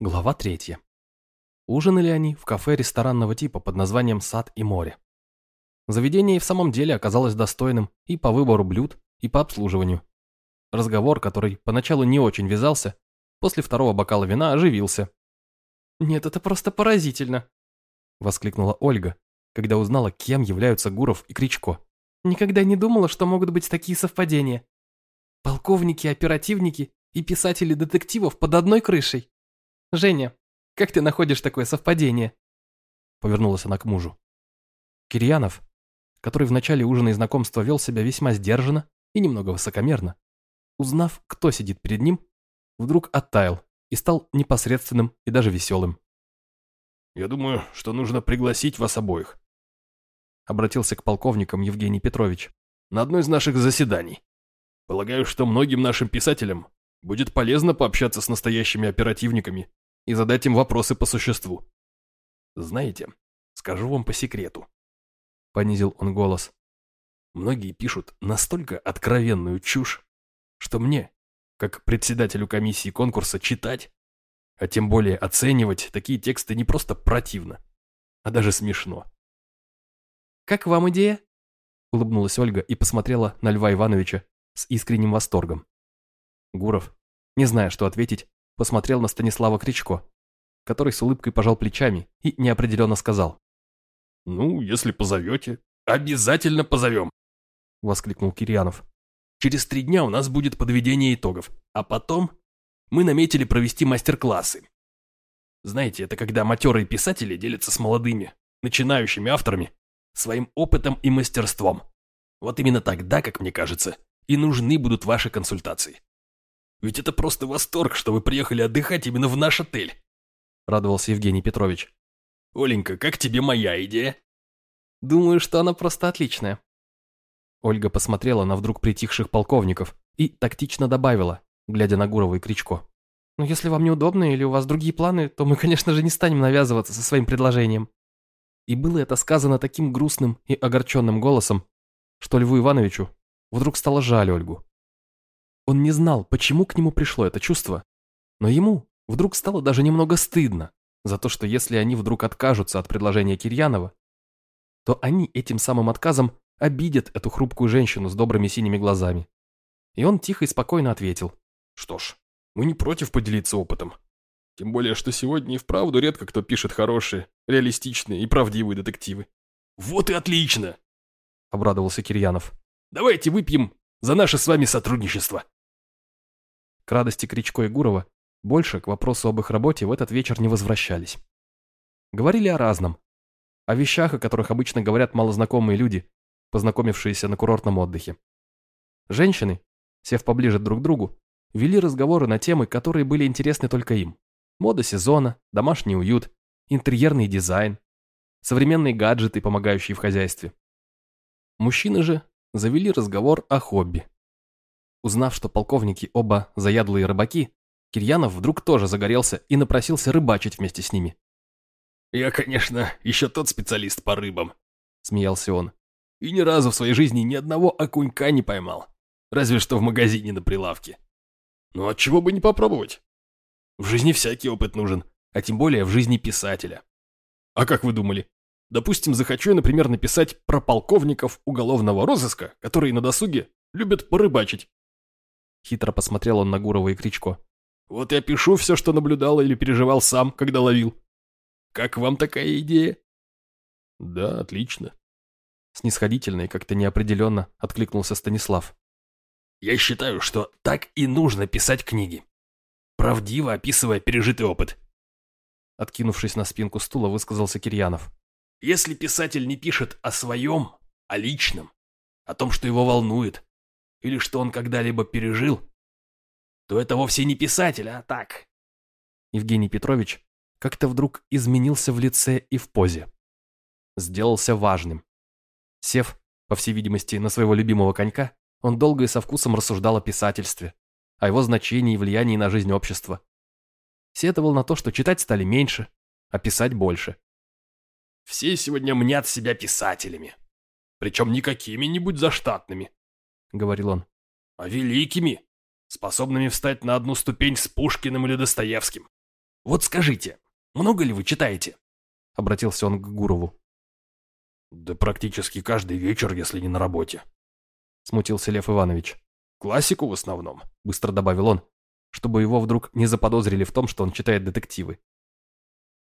Глава третья. Ужинали они в кафе ресторанного типа под названием «Сад и море». Заведение и в самом деле оказалось достойным и по выбору блюд, и по обслуживанию. Разговор, который поначалу не очень вязался, после второго бокала вина оживился. «Нет, это просто поразительно!» — воскликнула Ольга, когда узнала, кем являются Гуров и Кричко. «Никогда не думала, что могут быть такие совпадения. Полковники, оперативники и писатели детективов под одной крышей. Женя, как ты находишь такое совпадение?» Повернулась она к мужу. Кирьянов, который в начале ужина и знакомства вел себя весьма сдержанно и немного высокомерно, узнав, кто сидит перед ним, вдруг оттаял и стал непосредственным и даже веселым. «Я думаю, что нужно пригласить вас обоих», обратился к полковникам Евгений Петрович. «На одно из наших заседаний. Полагаю, что многим нашим писателям будет полезно пообщаться с настоящими оперативниками и задать им вопросы по существу. Знаете, скажу вам по секрету. Понизил он голос. Многие пишут настолько откровенную чушь, что мне, как председателю комиссии конкурса, читать, а тем более оценивать такие тексты не просто противно, а даже смешно. «Как вам идея?» Улыбнулась Ольга и посмотрела на Льва Ивановича с искренним восторгом. Гуров, не зная, что ответить, посмотрел на Станислава Кричко, который с улыбкой пожал плечами и неопределенно сказал. «Ну, если позовете, обязательно позовем!» — воскликнул Кирьянов. «Через три дня у нас будет подведение итогов, а потом мы наметили провести мастер-классы. Знаете, это когда матерые писатели делятся с молодыми, начинающими авторами, своим опытом и мастерством. Вот именно тогда, как мне кажется, и нужны будут ваши консультации. Ведь это просто восторг, что вы приехали отдыхать именно в наш отель. Радовался Евгений Петрович. Оленька, как тебе моя идея? Думаю, что она просто отличная. Ольга посмотрела на вдруг притихших полковников и тактично добавила, глядя на Гурова и Кричко. «Ну, если вам неудобно или у вас другие планы, то мы, конечно же, не станем навязываться со своим предложением». И было это сказано таким грустным и огорченным голосом, что Льву Ивановичу вдруг стало жаль Ольгу. Он не знал, почему к нему пришло это чувство, но ему вдруг стало даже немного стыдно за то, что если они вдруг откажутся от предложения Кирьянова, то они этим самым отказом обидят эту хрупкую женщину с добрыми синими глазами. И он тихо и спокойно ответил. «Что ж, мы не против поделиться опытом. Тем более, что сегодня и вправду редко кто пишет хорошие, реалистичные и правдивые детективы». «Вот и отлично!» — обрадовался Кирьянов. «Давайте выпьем за наше с вами сотрудничество!» К радости Кричко и Гурова больше к вопросу об их работе в этот вечер не возвращались. Говорили о разном. О вещах, о которых обычно говорят малознакомые люди, познакомившиеся на курортном отдыхе. Женщины, сев поближе друг к другу, вели разговоры на темы, которые были интересны только им. Мода сезона, домашний уют, интерьерный дизайн, современные гаджеты, помогающие в хозяйстве. Мужчины же завели разговор о хобби. Узнав, что полковники оба заядлые рыбаки, Кирьянов вдруг тоже загорелся и напросился рыбачить вместе с ними. «Я, конечно, еще тот специалист по рыбам», — смеялся он. «И ни разу в своей жизни ни одного окунька не поймал. Разве что в магазине на прилавке. Ну, от чего бы не попробовать? В жизни всякий опыт нужен, а тем более в жизни писателя. А как вы думали? Допустим, захочу я, например, написать про полковников уголовного розыска, которые на досуге любят порыбачить. Хитро посмотрел он на Гурова и Кричко. «Вот я пишу все, что наблюдал или переживал сам, когда ловил. Как вам такая идея?» «Да, отлично». Снисходительно и как-то неопределенно откликнулся Станислав. «Я считаю, что так и нужно писать книги. Правдиво описывая пережитый опыт». Откинувшись на спинку стула, высказался Кирьянов. «Если писатель не пишет о своем, о личном, о том, что его волнует, или что он когда-либо пережил, то это вовсе не писатель, а так. Евгений Петрович как-то вдруг изменился в лице и в позе. Сделался важным. Сев, по всей видимости, на своего любимого конька, он долго и со вкусом рассуждал о писательстве, о его значении и влиянии на жизнь общества. Сетовал на то, что читать стали меньше, а писать больше. «Все сегодня мнят себя писателями, причем не какими-нибудь заштатными говорил он, а великими, способными встать на одну ступень с Пушкиным или Достоевским. Вот скажите, много ли вы читаете?» Обратился он к Гурову. «Да практически каждый вечер, если не на работе», — смутился Лев Иванович. «Классику в основном», — быстро добавил он, чтобы его вдруг не заподозрили в том, что он читает детективы.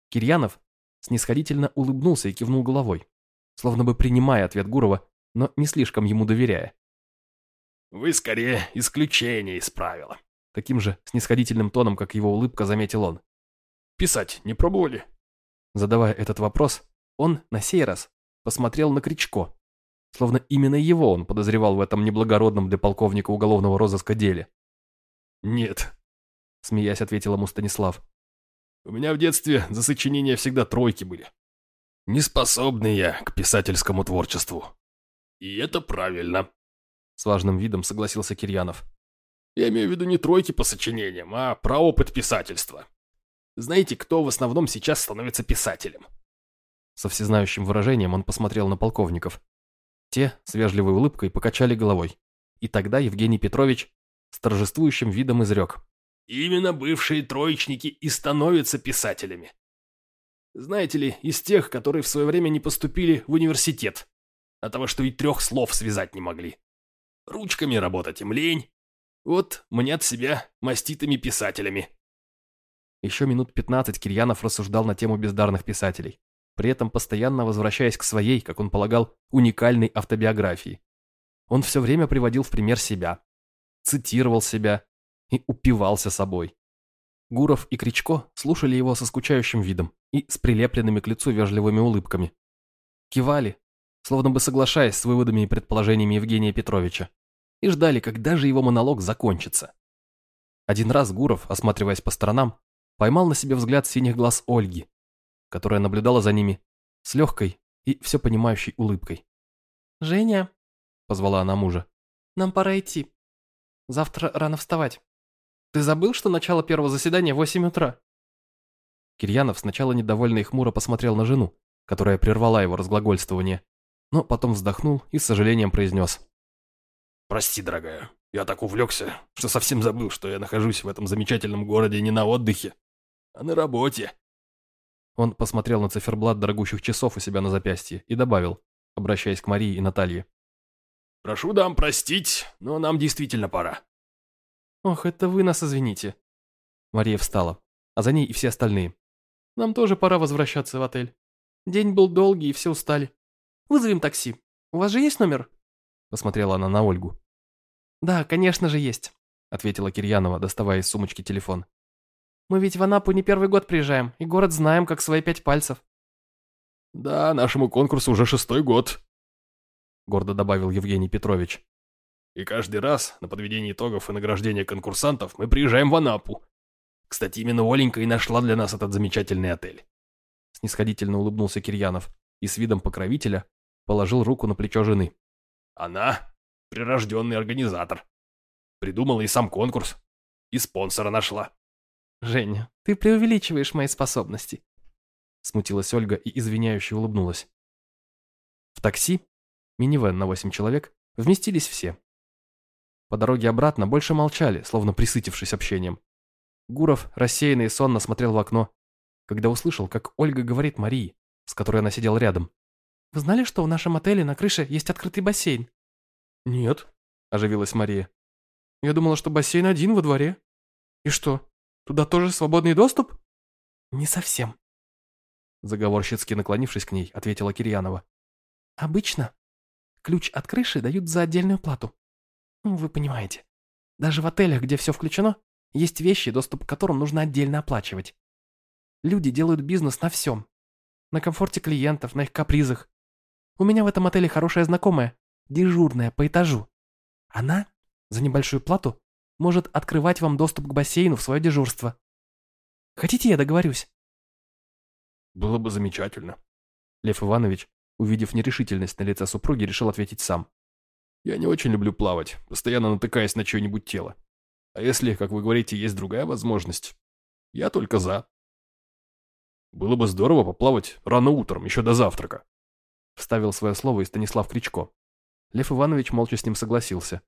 Кирьянов снисходительно улыбнулся и кивнул головой, словно бы принимая ответ Гурова, но не слишком ему доверяя. «Вы скорее исключение из правила», — таким же снисходительным тоном, как его улыбка, заметил он. «Писать не пробовали?» Задавая этот вопрос, он на сей раз посмотрел на Кричко, словно именно его он подозревал в этом неблагородном для полковника уголовного розыска деле. «Нет», — смеясь ответил ему Станислав. «У меня в детстве за сочинения всегда тройки были. Неспособный я к писательскому творчеству. И это правильно», — с важным видом согласился Кирьянов. «Я имею в виду не тройки по сочинениям, а про опыт писательства. Знаете, кто в основном сейчас становится писателем?» Со всезнающим выражением он посмотрел на полковников. Те с вежливой улыбкой покачали головой. И тогда Евгений Петрович с торжествующим видом изрек. «Именно бывшие троечники и становятся писателями. Знаете ли, из тех, которые в свое время не поступили в университет, от того, что и трех слов связать не могли. Ручками работать им лень. Вот мнят себя маститыми писателями». Еще минут пятнадцать Кирьянов рассуждал на тему бездарных писателей при этом постоянно возвращаясь к своей, как он полагал, уникальной автобиографии. Он все время приводил в пример себя, цитировал себя и упивался собой. Гуров и Кричко слушали его со скучающим видом и с прилепленными к лицу вежливыми улыбками. Кивали, словно бы соглашаясь с выводами и предположениями Евгения Петровича, и ждали, когда же его монолог закончится. Один раз Гуров, осматриваясь по сторонам, поймал на себе взгляд синих глаз Ольги, которая наблюдала за ними с легкой и все понимающей улыбкой. «Женя», — позвала она мужа, — «нам пора идти. Завтра рано вставать. Ты забыл, что начало первого заседания в восемь утра?» Кирьянов сначала недовольно и хмуро посмотрел на жену, которая прервала его разглагольствование, но потом вздохнул и с сожалением произнес. «Прости, дорогая, я так увлекся, что совсем забыл, что я нахожусь в этом замечательном городе не на отдыхе, а на работе». Он посмотрел на циферблат дорогущих часов у себя на запястье и добавил, обращаясь к Марии и Наталье. «Прошу дам простить, но нам действительно пора». «Ох, это вы нас извините». Мария встала, а за ней и все остальные. «Нам тоже пора возвращаться в отель. День был долгий, и все устали. Вызовем такси. У вас же есть номер?» Посмотрела она на Ольгу. «Да, конечно же есть», — ответила Кирьянова, доставая из сумочки телефон. Мы ведь в Анапу не первый год приезжаем, и город знаем, как свои пять пальцев. Да, нашему конкурсу уже шестой год, гордо добавил Евгений Петрович. И каждый раз на подведение итогов и награждение конкурсантов мы приезжаем в Анапу. Кстати, именно Оленька и нашла для нас этот замечательный отель. Снисходительно улыбнулся Кирьянов и с видом покровителя положил руку на плечо жены. Она прирожденный организатор. Придумала и сам конкурс, и спонсора нашла. «Женя, ты преувеличиваешь мои способности», — смутилась Ольга и извиняюще улыбнулась. В такси, минивэн на восемь человек, вместились все. По дороге обратно больше молчали, словно присытившись общением. Гуров рассеянно и сонно смотрел в окно, когда услышал, как Ольга говорит Марии, с которой она сидела рядом. «Вы знали, что в нашем отеле на крыше есть открытый бассейн?» «Нет», — оживилась Мария. «Я думала, что бассейн один во дворе. И что, Туда тоже свободный доступ? Не совсем. Заговорщицки наклонившись к ней, ответила Кирьянова. Обычно ключ от крыши дают за отдельную плату. Ну, вы понимаете. Даже в отелях, где все включено, есть вещи, доступ к которым нужно отдельно оплачивать. Люди делают бизнес на всем. На комфорте клиентов, на их капризах. У меня в этом отеле хорошая знакомая, дежурная по этажу. Она за небольшую плату может открывать вам доступ к бассейну в свое дежурство. Хотите, я договорюсь?» «Было бы замечательно». Лев Иванович, увидев нерешительность на лице супруги, решил ответить сам. «Я не очень люблю плавать, постоянно натыкаясь на чье-нибудь тело. А если, как вы говорите, есть другая возможность, я только за. Было бы здорово поплавать рано утром, еще до завтрака». Вставил свое слово и Станислав Кричко. Лев Иванович молча с ним согласился.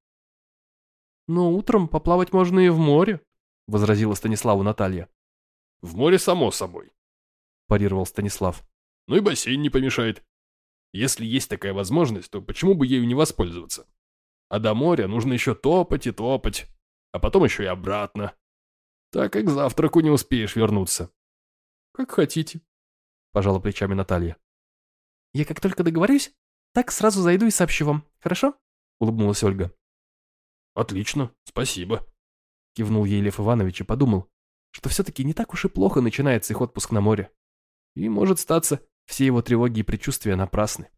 «Но утром поплавать можно и в море», — возразила Станиславу Наталья. В море само собой, парировал Станислав. Ну и бассейн не помешает. Если есть такая возможность, то почему бы ею не воспользоваться? А до моря нужно еще топать и топать, а потом еще и обратно. Так и к завтраку не успеешь вернуться. Как хотите, пожала плечами Наталья. Я как только договорюсь, так сразу зайду и сообщу вам, хорошо? Улыбнулась Ольга. Отлично, спасибо. Кивнул ей Лев Иванович и подумал, что все-таки не так уж и плохо начинается их отпуск на море. И, может статься, все его тревоги и предчувствия напрасны.